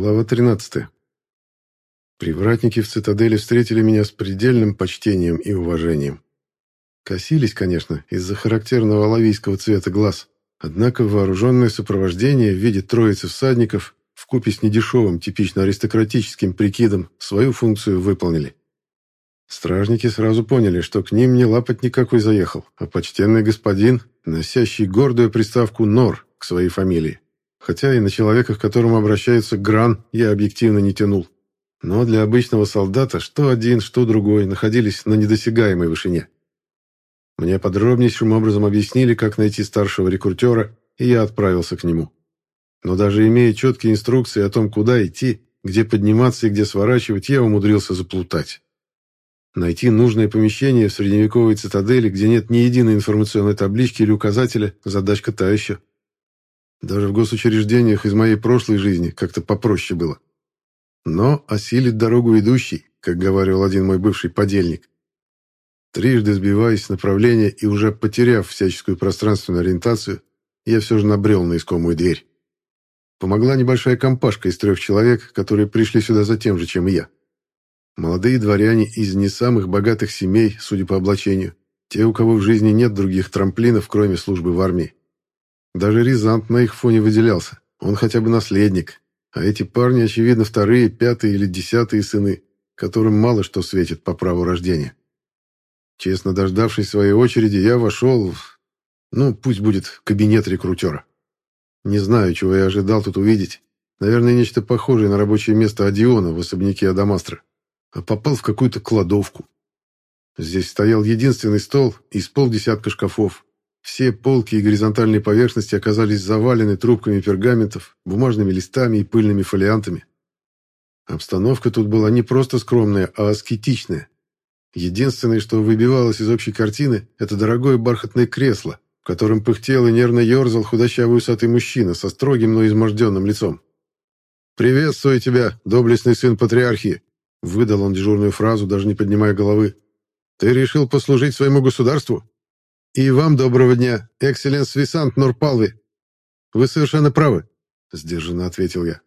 Глава 13. Привратники в цитадели встретили меня с предельным почтением и уважением. Косились, конечно, из-за характерного лавийского цвета глаз, однако вооруженное сопровождение в виде троицы всадников вкупе с недешевым, типично аристократическим прикидом свою функцию выполнили. Стражники сразу поняли, что к ним не лапать никакой заехал, а почтенный господин, носящий гордую приставку «Нор» к своей фамилии хотя и на человека, к которому обращаются Гран, я объективно не тянул. Но для обычного солдата что один, что другой находились на недосягаемой вышине. Мне подробнейшим образом объяснили, как найти старшего рекрутера, и я отправился к нему. Но даже имея четкие инструкции о том, куда идти, где подниматься и где сворачивать, я умудрился заплутать. Найти нужное помещение в средневековой цитадели, где нет ни единой информационной таблички или указателя, задачка та еще. Даже в госучреждениях из моей прошлой жизни как-то попроще было. Но осилит дорогу идущий, как говорил один мой бывший подельник. Трижды сбиваясь с направления и уже потеряв всяческую пространственную ориентацию, я все же набрел на искомую дверь. Помогла небольшая компашка из трех человек, которые пришли сюда за тем же, чем и я. Молодые дворяне из не самых богатых семей, судя по облачению, те, у кого в жизни нет других трамплинов, кроме службы в армии. Даже Рязант на их фоне выделялся. Он хотя бы наследник. А эти парни, очевидно, вторые, пятые или десятые сыны, которым мало что светит по праву рождения. Честно дождавшись своей очереди, я вошел в... Ну, пусть будет кабинет рекрутера. Не знаю, чего я ожидал тут увидеть. Наверное, нечто похожее на рабочее место Адиона в особняке Адамастра. А попал в какую-то кладовку. Здесь стоял единственный стол и с полдесятка шкафов, все полки и горизонтальные поверхности оказались завалены трубками пергаментов, бумажными листами и пыльными фолиантами. Обстановка тут была не просто скромная, а аскетичная. Единственное, что выбивалось из общей картины, это дорогое бархатное кресло, в котором пыхтел и нервно ерзал худощавый усатый мужчина со строгим, но изможденным лицом. «Приветствую тебя, доблестный сын патриархии!» Выдал он дежурную фразу, даже не поднимая головы. «Ты решил послужить своему государству?» «И вам доброго дня, экселленс Висант Норпалви. Вы совершенно правы», — сдержанно ответил я.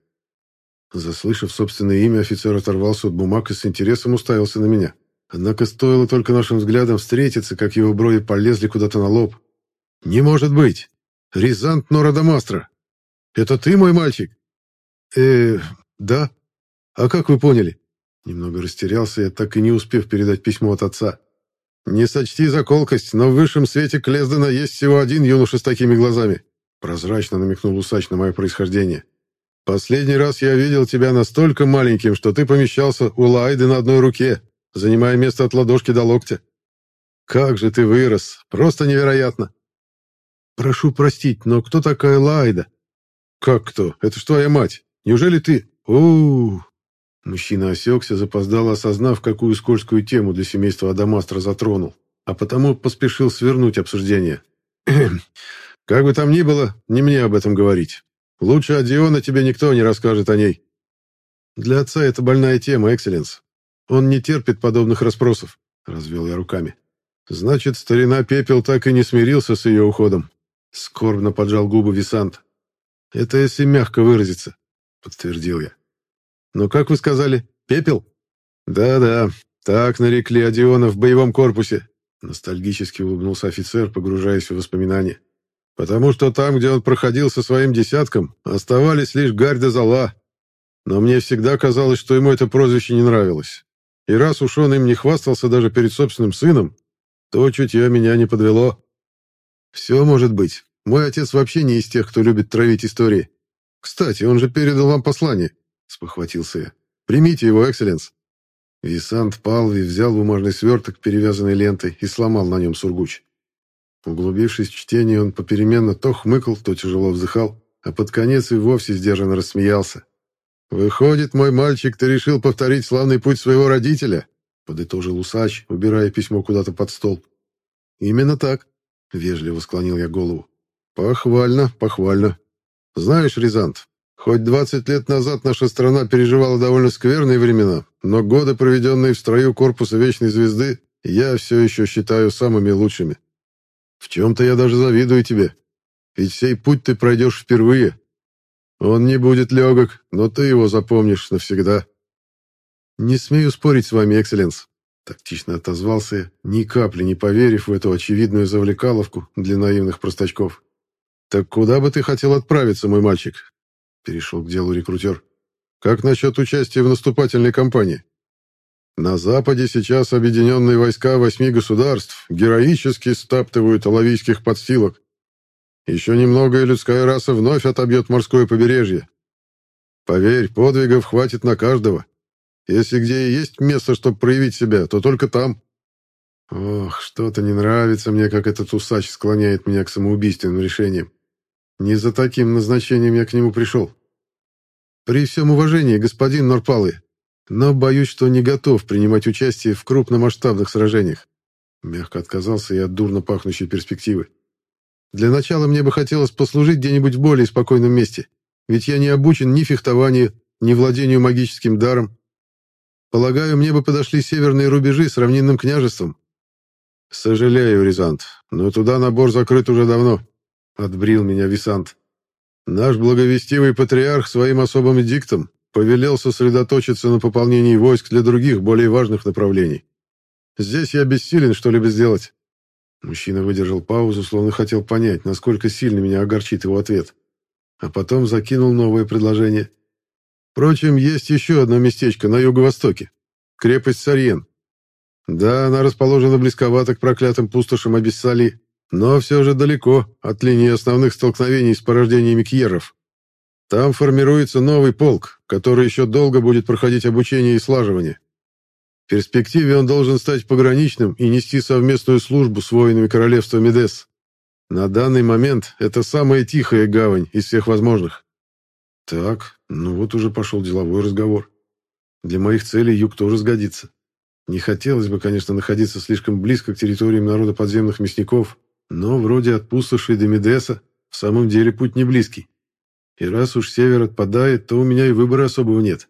Заслышав собственное имя, офицер оторвался от бумаг и с интересом уставился на меня. Однако стоило только нашим взглядам встретиться, как его брови полезли куда-то на лоб. «Не может быть! Рязант Норадамастра! Это ты, мой мальчик?» «Э, да. А как вы поняли?» Немного растерялся я, так и не успев передать письмо от отца. «Не сочти за колкость, но в высшем свете Клездена есть всего один юноша с такими глазами», прозрачно намекнул усач на мое происхождение. «Последний раз я видел тебя настолько маленьким, что ты помещался у Лайды на одной руке, занимая место от ладошки до локтя. Как же ты вырос! Просто невероятно!» «Прошу простить, но кто такая Лайда?» «Как кто? Это ж твоя мать. Неужели ты...» «Оу, Мужчина осекся, запоздало осознав, какую скользкую тему для семейства Адамастра затронул, а потому поспешил свернуть обсуждение. «Как бы там ни было, не мне об этом говорить. Лучше Адиона тебе никто не расскажет о ней». «Для отца это больная тема, Экселленс. Он не терпит подобных расспросов», — развел я руками. «Значит, старина Пепел так и не смирился с ее уходом». Скорбно поджал губы Висант. «Это если мягко выразиться», — подтвердил я. «Ну, как вы сказали, пепел?» «Да-да, так нарекли Одиона в боевом корпусе», ностальгически улыбнулся офицер, погружаясь в воспоминания. «Потому что там, где он проходил со своим десятком, оставались лишь гарь да зола. Но мне всегда казалось, что ему это прозвище не нравилось. И раз уж он им не хвастался даже перед собственным сыном, то чутье меня не подвело. Все может быть. Мой отец вообще не из тех, кто любит травить истории. Кстати, он же передал вам послание спохватился я. «Примите его, экселленс!» Висант Палви взял бумажный сверток, перевязанный лентой, и сломал на нем сургуч. Углубившись в чтение, он попеременно то хмыкал, то тяжело вздыхал, а под конец и вовсе сдержанно рассмеялся. «Выходит, мой мальчик, ты решил повторить славный путь своего родителя?» — подытожил усач, убирая письмо куда-то под стол. «Именно так», — вежливо склонил я голову. «Похвально, похвально. Знаешь, Рязант, Хоть 20 лет назад наша страна переживала довольно скверные времена, но годы, проведенные в строю корпуса Вечной Звезды, я все еще считаю самыми лучшими. В чем-то я даже завидую тебе, ведь сей путь ты пройдешь впервые. Он не будет легок, но ты его запомнишь навсегда. Не смею спорить с вами, экселленс, тактично отозвался я, ни капли не поверив в эту очевидную завлекаловку для наивных простачков. Так куда бы ты хотел отправиться, мой мальчик? Перешел к делу рекрутер. Как насчет участия в наступательной кампании? На Западе сейчас объединенные войска восьми государств героически стаптывают алавийских подстилок. Еще немного, и людская раса вновь отобьет морское побережье. Поверь, подвигов хватит на каждого. Если где и есть место, чтобы проявить себя, то только там. Ох, что-то не нравится мне, как этот усач склоняет меня к самоубийственным решениям. Не за таким назначением я к нему пришел. При всем уважении, господин Норпалы, но боюсь, что не готов принимать участие в крупномасштабных сражениях. Мягко отказался я от дурно пахнущей перспективы. Для начала мне бы хотелось послужить где-нибудь в более спокойном месте, ведь я не обучен ни фехтованию, ни владению магическим даром. Полагаю, мне бы подошли северные рубежи с равнинным княжеством. Сожалею, Рязант, но туда набор закрыт уже давно, — отбрил меня Висант. Наш благовестивый патриарх своим особым диктом повелел сосредоточиться на пополнении войск для других, более важных направлений. Здесь я бессилен что-либо сделать. Мужчина выдержал паузу, словно хотел понять, насколько сильно меня огорчит его ответ. А потом закинул новое предложение. Впрочем, есть еще одно местечко на юго-востоке. Крепость Сарьен. Да, она расположена близковато к проклятым пустошам Абиссали, но все же далеко от линии основных столкновений с порождениями кьеров. Там формируется новый полк, который еще долго будет проходить обучение и слаживание. В перспективе он должен стать пограничным и нести совместную службу с воинами королевства Медес. На данный момент это самая тихая гавань из всех возможных. Так, ну вот уже пошел деловой разговор. Для моих целей юг тоже сгодится. Не хотелось бы, конечно, находиться слишком близко к территориям народа подземных мясников, но вроде от пустоши до в самом деле путь не близкий. И раз уж север отпадает, то у меня и выбора особого нет.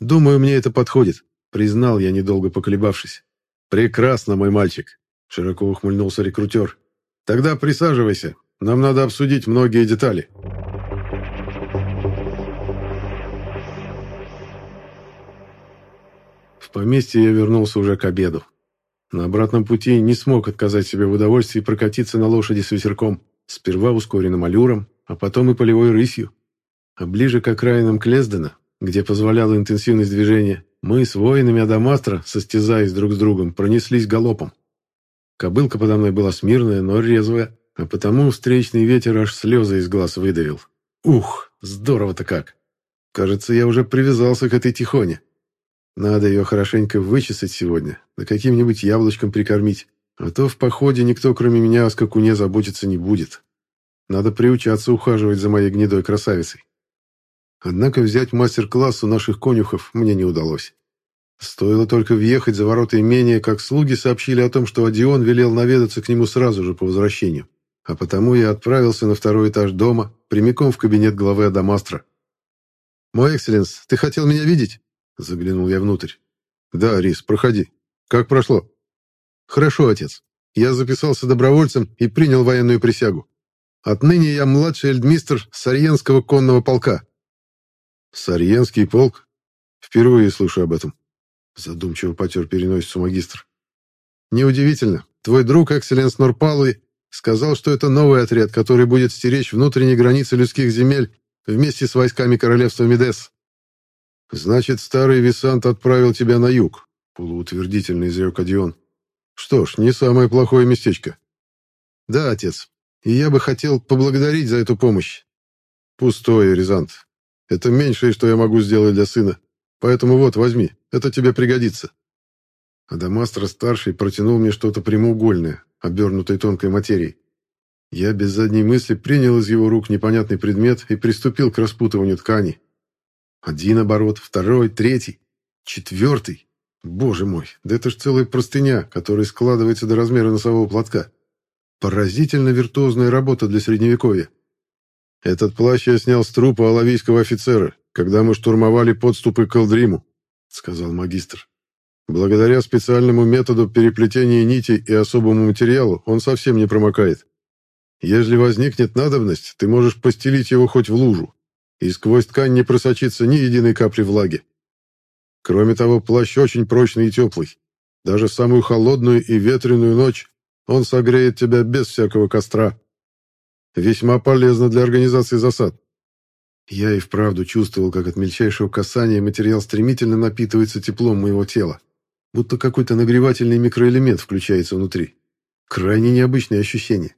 Думаю, мне это подходит, признал я, недолго поколебавшись. Прекрасно, мой мальчик, широко ухмыльнулся рекрутер. Тогда присаживайся, нам надо обсудить многие детали. В поместье я вернулся уже к обеду. На обратном пути не смог отказать себе в удовольствии прокатиться на лошади с ветерком, сперва ускоренным аллюром, а потом и полевой рысью. А ближе к окраинам Клездена, где позволяла интенсивность движения, мы с воинами Адамастра, состязаясь друг с другом, пронеслись галопом. Кобылка подо мной была смирная, но резвая, а потому встречный ветер аж слезы из глаз выдавил. Ух, здорово-то как! Кажется, я уже привязался к этой тихоне. Надо ее хорошенько вычесать сегодня, да каким-нибудь яблочком прикормить, а то в походе никто, кроме меня, о скакуне заботиться не будет. Надо приучаться ухаживать за моей гнедой красавицей. Однако взять мастер-класс у наших конюхов мне не удалось. Стоило только въехать за ворота имения, как слуги сообщили о том, что Одион велел наведаться к нему сразу же по возвращению. А потому я отправился на второй этаж дома, прямиком в кабинет главы Адамастра. «Мой экселленс, ты хотел меня видеть?» Заглянул я внутрь. «Да, Рис, проходи. Как прошло?» «Хорошо, отец. Я записался добровольцем и принял военную присягу. Отныне я младший эльдмистр Сарьенского конного полка». «Сарьенский полк? Впервые слышу об этом». Задумчиво потер переносицу магистр. «Неудивительно. Твой друг, экселленс Норпалуи, сказал, что это новый отряд, который будет стеречь внутренние границы людских земель вместе с войсками королевства Медес. «Значит, старый Висант отправил тебя на юг», — полуутвердительно изрек Одион. «Что ж, не самое плохое местечко». «Да, отец, и я бы хотел поблагодарить за эту помощь». «Пустое, Рязант. Это меньшее, что я могу сделать для сына. Поэтому вот, возьми, это тебе пригодится». Адамастро-старший протянул мне что-то прямоугольное, обернутое тонкой материей. Я без задней мысли принял из его рук непонятный предмет и приступил к распутыванию ткани. Один оборот, второй, третий, четвертый. Боже мой, да это ж целая простыня, которая складывается до размера носового платка. Поразительно виртуозная работа для средневековья. Этот плащ я снял с трупа алавийского офицера, когда мы штурмовали подступы к Элдриму, сказал магистр. Благодаря специальному методу переплетения нитей и особому материалу он совсем не промокает. Если возникнет надобность, ты можешь постелить его хоть в лужу. И сквозь ткань не просочится ни единой капли влаги. Кроме того, плащ очень прочный и теплый. Даже в самую холодную и ветреную ночь он согреет тебя без всякого костра. Весьма полезно для организации засад. Я и вправду чувствовал, как от мельчайшего касания материал стремительно напитывается теплом моего тела, будто какой-то нагревательный микроэлемент включается внутри. Крайне необычное ощущение.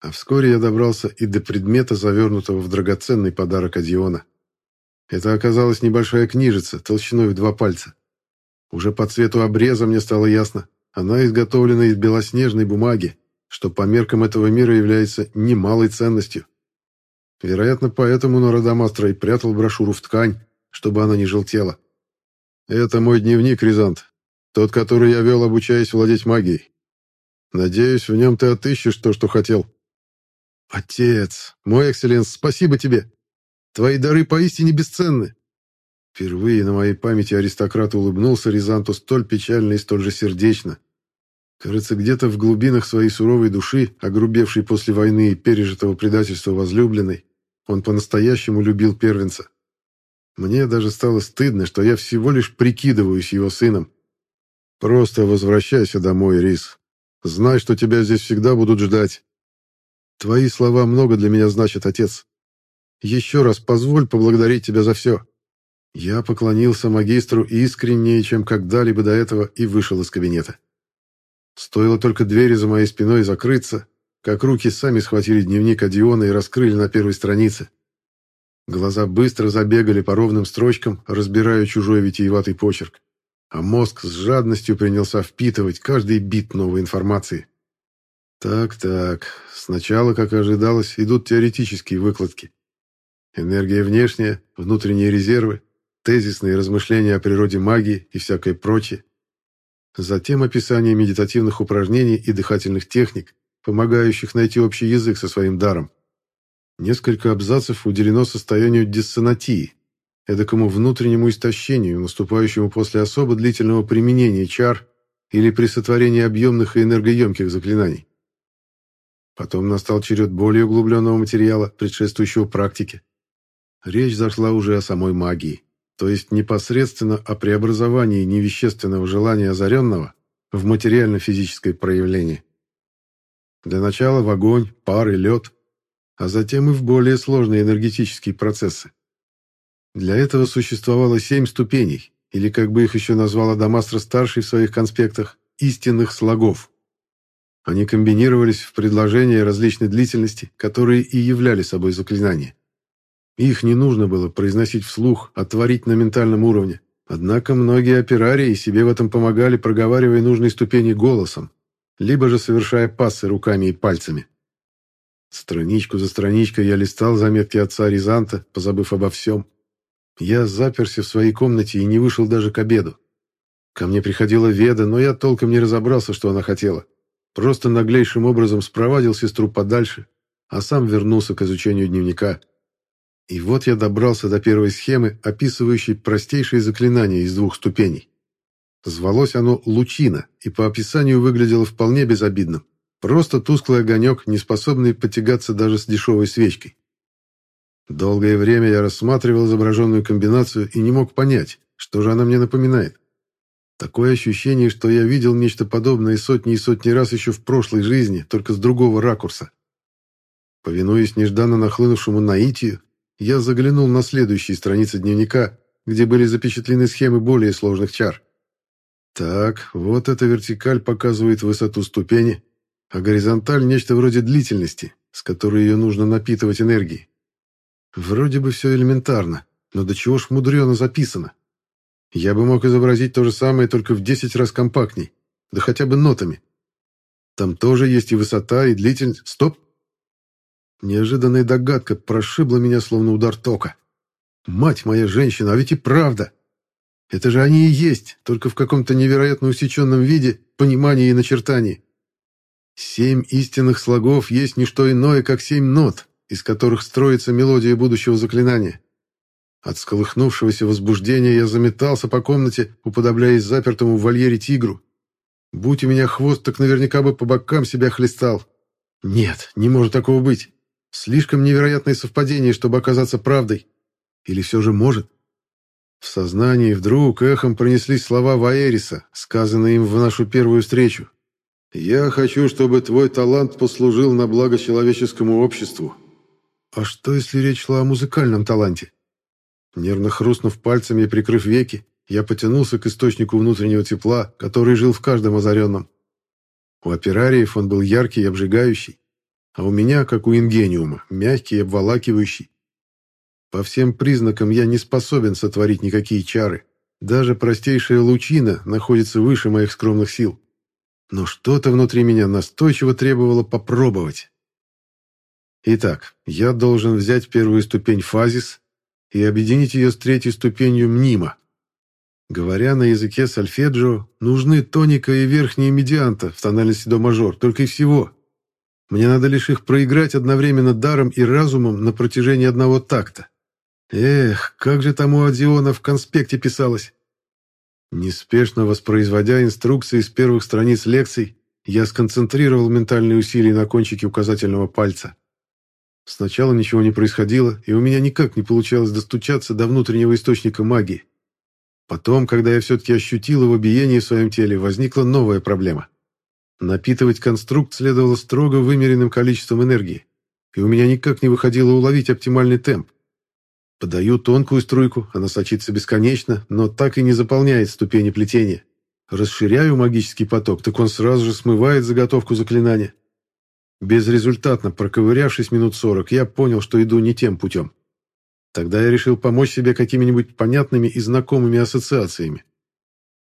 А вскоре я добрался и до предмета, завернутого в драгоценный подарок Адиона. Это оказалась небольшая книжица, толщиной в два пальца. Уже по цвету обреза мне стало ясно. Она изготовлена из белоснежной бумаги, что по меркам этого мира является немалой ценностью. Вероятно, поэтому Нородомастро и прятал брошюру в ткань, чтобы она не желтела. Это мой дневник, Рязант. Тот, который я вел, обучаясь владеть магией. Надеюсь, в нем ты отыщешь то, что хотел. Отец, мой экселленс, спасибо тебе. Твои дары поистине бесценны. Впервые на моей памяти аристократ улыбнулся Рязанту столь печально и столь же сердечно. Кажется, где-то в глубинах своей суровой души, огрубевшей после войны и пережитого предательства возлюбленной, он по-настоящему любил первенца. Мне даже стало стыдно, что я всего лишь прикидываюсь его сыном. Просто возвращайся домой, Рис. Знай, что тебя здесь всегда будут ждать. Твои слова много для меня значат, отец. Еще раз позволь поблагодарить тебя за все. Я поклонился магистру искреннее, чем когда-либо до этого, и вышел из кабинета. Стоило только двери за моей спиной закрыться, как руки сами схватили дневник Адиона и раскрыли на первой странице. Глаза быстро забегали по ровным строчкам, разбирая чужой витиеватый почерк, а мозг с жадностью принялся впитывать каждый бит новой информации. Так-так, сначала, как и ожидалось, идут теоретические выкладки. Энергия внешняя, внутренние резервы, тезисные размышления о природе магии и всякое прочее. Затем описание медитативных упражнений и дыхательных техник, помогающих найти общий язык со своим даром. Несколько абзацев уделено состоянию диссонатии, эдакому внутреннему истощению, наступающему после особо длительного применения чар или при сотворении объемных и энергоемких заклинаний. Потом настал черед более углубленного материала, предшествующего практике. Речь зашла уже о самой магии то есть непосредственно о преобразовании невещественного желания озаренного в материально-физическое проявление. Для начала в огонь, пар и лед, а затем и в более сложные энергетические процессы. Для этого существовало семь ступеней, или, как бы их еще назвал Адамастро-старший в своих конспектах, истинных слогов. Они комбинировались в предложения различной длительности, которые и являли собой заклинания. Их не нужно было произносить вслух, а творить на ментальном уровне. Однако многие операрии себе в этом помогали, проговаривая нужные ступени голосом, либо же совершая пассы руками и пальцами. Страничку за страничкой я листал заметки отца Рязанта, позабыв обо всем. Я заперся в своей комнате и не вышел даже к обеду. Ко мне приходила Веда, но я толком не разобрался, что она хотела. Просто наглейшим образом спровадил сестру подальше, а сам вернулся к изучению дневника. И вот я добрался до первой схемы, описывающей простейшие заклинания из двух ступеней. Звалось оно «Лучина» и по описанию выглядело вполне безобидным. Просто тусклый огонек, не способный потягаться даже с дешевой свечкой. Долгое время я рассматривал изображенную комбинацию и не мог понять, что же она мне напоминает. Такое ощущение, что я видел нечто подобное сотни и сотни раз еще в прошлой жизни, только с другого ракурса. Повинуясь нежданно нахлынувшему наитию, я заглянул на следующие страницы дневника, где были запечатлены схемы более сложных чар. Так, вот эта вертикаль показывает высоту ступени, а горизонталь — нечто вроде длительности, с которой ее нужно напитывать энергией. Вроде бы все элементарно, но до чего ж мудрено записано. Я бы мог изобразить то же самое, только в 10 раз компактней, да хотя бы нотами. Там тоже есть и высота, и длительность. Стоп! Неожиданная догадка прошибла меня, словно удар тока. «Мать моя женщина, а ведь и правда! Это же они и есть, только в каком-то невероятно усеченном виде, понимании и начертании. Семь истинных слогов есть не что иное, как семь нот, из которых строится мелодия будущего заклинания. От сколыхнувшегося возбуждения я заметался по комнате, уподобляясь запертому в вольере тигру. Будь у меня хвост, так наверняка бы по бокам себя хлестал. Нет, не может такого быть. Слишком невероятное совпадение, чтобы оказаться правдой. Или все же может? В сознании вдруг эхом пронеслись слова Ваэриса, сказанные им в нашу первую встречу. «Я хочу, чтобы твой талант послужил на благо человеческому обществу». А что, если речь шла о музыкальном таланте? Нервно хрустнув пальцами и прикрыв веки, я потянулся к источнику внутреннего тепла, который жил в каждом озаренном. У операриев он был яркий и обжигающий, а у меня, как у ингениума, мягкий и обволакивающий. По всем признакам я не способен сотворить никакие чары. Даже простейшая лучина находится выше моих скромных сил. Но что-то внутри меня настойчиво требовало попробовать. Итак, я должен взять первую ступень фазис и объединить ее с третьей ступенью мнима. Говоря на языке сольфеджио, нужны тоника и верхняя медианта в тональности до мажор, только и всего. Мне надо лишь их проиграть одновременно даром и разумом на протяжении одного такта. Эх, как же там у Адиона в конспекте писалось. Неспешно воспроизводя инструкции с первых страниц лекций, я сконцентрировал ментальные усилия на кончике указательного пальца. Сначала ничего не происходило, и у меня никак не получалось достучаться до внутреннего источника магии. Потом, когда я все-таки ощутил его биение в своем теле, возникла новая проблема. Напитывать конструкт следовало строго вымеренным количеством энергии, и у меня никак не выходило уловить оптимальный темп. Подаю тонкую струйку, она сочится бесконечно, но так и не заполняет ступени плетения. Расширяю магический поток, так он сразу же смывает заготовку заклинания. Безрезультатно проковырявшись минут сорок, я понял, что иду не тем путем. Тогда я решил помочь себе какими-нибудь понятными и знакомыми ассоциациями.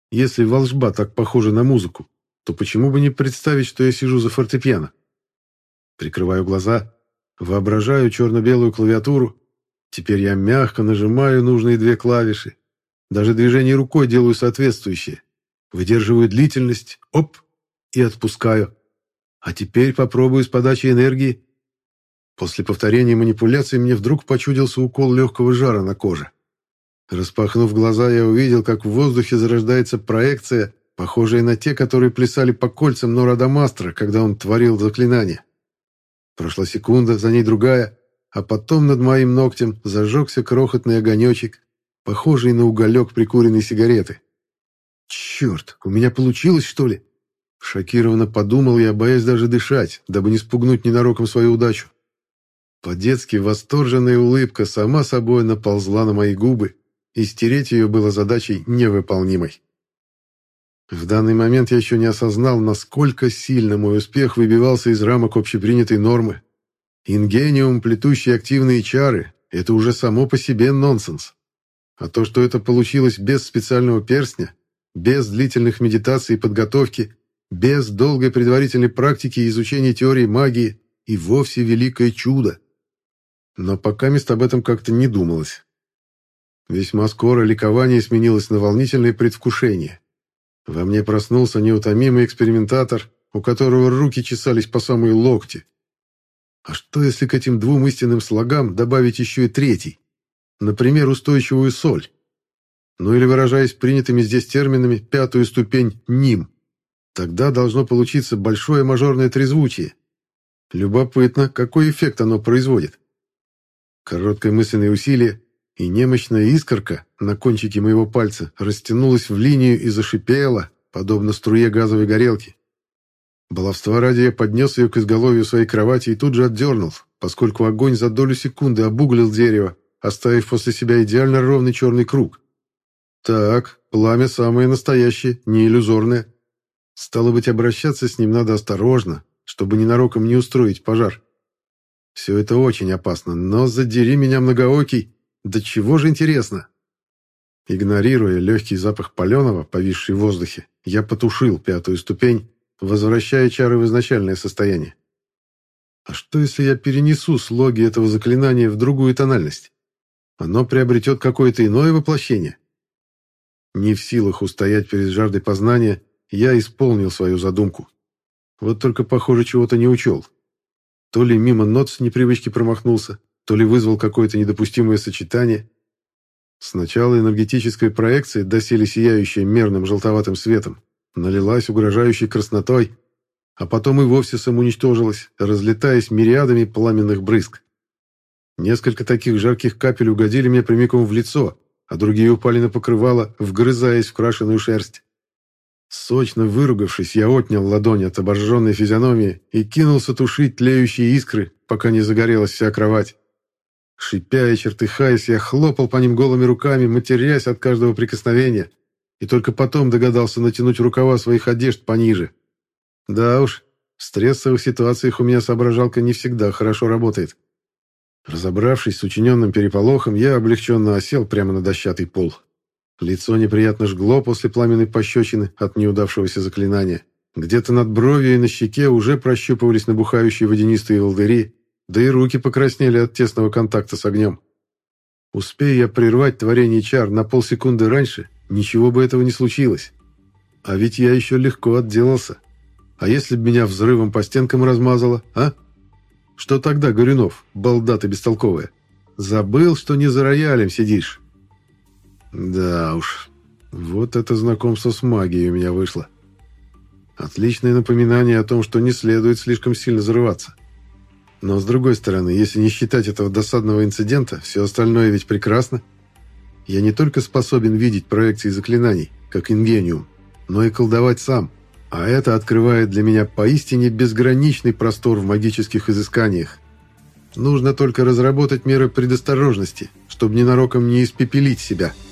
Если волжба так похожа на музыку, то почему бы не представить, что я сижу за фортепиано? Прикрываю глаза, воображаю черно-белую клавиатуру. Теперь я мягко нажимаю нужные две клавиши. Даже движение рукой делаю соответствующее. Выдерживаю длительность, оп, и отпускаю. А теперь попробую с подачей энергии. После повторения манипуляций мне вдруг почудился укол легкого жара на коже. Распахнув глаза, я увидел, как в воздухе зарождается проекция, похожая на те, которые плясали по кольцам Норадамастра, когда он творил заклинание. Прошла секунда, за ней другая, а потом над моим ногтем зажегся крохотный огонечек, похожий на уголек прикуренной сигареты. «Черт, у меня получилось, что ли?» Шокированно подумал я, боясь даже дышать, дабы не спугнуть ненароком свою удачу. По-детски восторженная улыбка сама собой наползла на мои губы, и стереть ее было задачей невыполнимой. В данный момент я еще не осознал, насколько сильно мой успех выбивался из рамок общепринятой нормы. Ингениум, плетущий активные чары, это уже само по себе нонсенс. А то, что это получилось без специального перстня, без длительных медитаций и подготовки, без долгой предварительной практики и изучения теории магии, и вовсе великое чудо. Но пока мест об этом как-то не думалось. Весьма скоро ликование сменилось на волнительное предвкушение. Во мне проснулся неутомимый экспериментатор, у которого руки чесались по самые локти. А что, если к этим двум истинным слогам добавить еще и третий? Например, устойчивую соль. Ну или, выражаясь принятыми здесь терминами, пятую ступень «ним». Тогда должно получиться большое мажорное трезвучие. Любопытно, какой эффект оно производит. Короткое мысленное усилие, и немощная искорка на кончике моего пальца растянулась в линию и зашипела, подобно струе газовой горелки. Баловства ради я поднес ее к изголовью своей кровати и тут же отдернул, поскольку огонь за долю секунды обуглил дерево, оставив после себя идеально ровный черный круг. Так, пламя самое настоящее, не иллюзорное. Стало быть, обращаться с ним надо осторожно, чтобы ненароком не устроить пожар. Все это очень опасно, но задери меня многоокий, да чего же интересно? Игнорируя легкий запах паленого, повисший в воздухе, я потушил пятую ступень, возвращая чары в изначальное состояние. А что, если я перенесу слоги этого заклинания в другую тональность? Оно приобретет какое-то иное воплощение? Не в силах устоять перед жаждой познания, я исполнил свою задумку. Вот только, похоже, чего-то не учел. То ли мимо нот с непривычки промахнулся, то ли вызвал какое-то недопустимое сочетание. Сначала энергетическая проекция, доселе сияющая мерным желтоватым светом, налилась угрожающей краснотой, а потом и вовсе самоуничтожилась, разлетаясь мириадами пламенных брызг. Несколько таких жарких капель угодили мне прямиком в лицо, а другие упали на покрывало, вгрызаясь в крашеную шерсть. Сочно выругавшись, я отнял ладонь от обожженной физиономии и кинулся тушить тлеющие искры, пока не загорелась вся кровать. Шипя и чертыхаясь, я хлопал по ним голыми руками, матерясь от каждого прикосновения, и только потом догадался натянуть рукава своих одежд пониже. Да уж, в стрессовых ситуациях у меня соображалка не всегда хорошо работает. Разобравшись с учиненным переполохом, я облегченно осел прямо на дощатый пол. Лицо неприятно жгло после пламенной пощечины от неудавшегося заклинания. Где-то над бровью и на щеке уже прощупывались набухающие водянистые волдыри, да и руки покраснели от тесного контакта с огнем. Успея я прервать творение чар на полсекунды раньше, ничего бы этого не случилось. А ведь я еще легко отделался. А если бы меня взрывом по стенкам размазало, а? Что тогда, Горюнов, балда ты бестолковая? Забыл, что не за роялем сидишь? Да уж, вот это знакомство с магией у меня вышло. Отличное напоминание о том, что не следует слишком сильно зарываться. Но с другой стороны, если не считать этого досадного инцидента, все остальное ведь прекрасно. Я не только способен видеть проекции заклинаний, как ингениум, но и колдовать сам. А это открывает для меня поистине безграничный простор в магических изысканиях. Нужно только разработать меры предосторожности, чтобы ненароком не испепелить себя –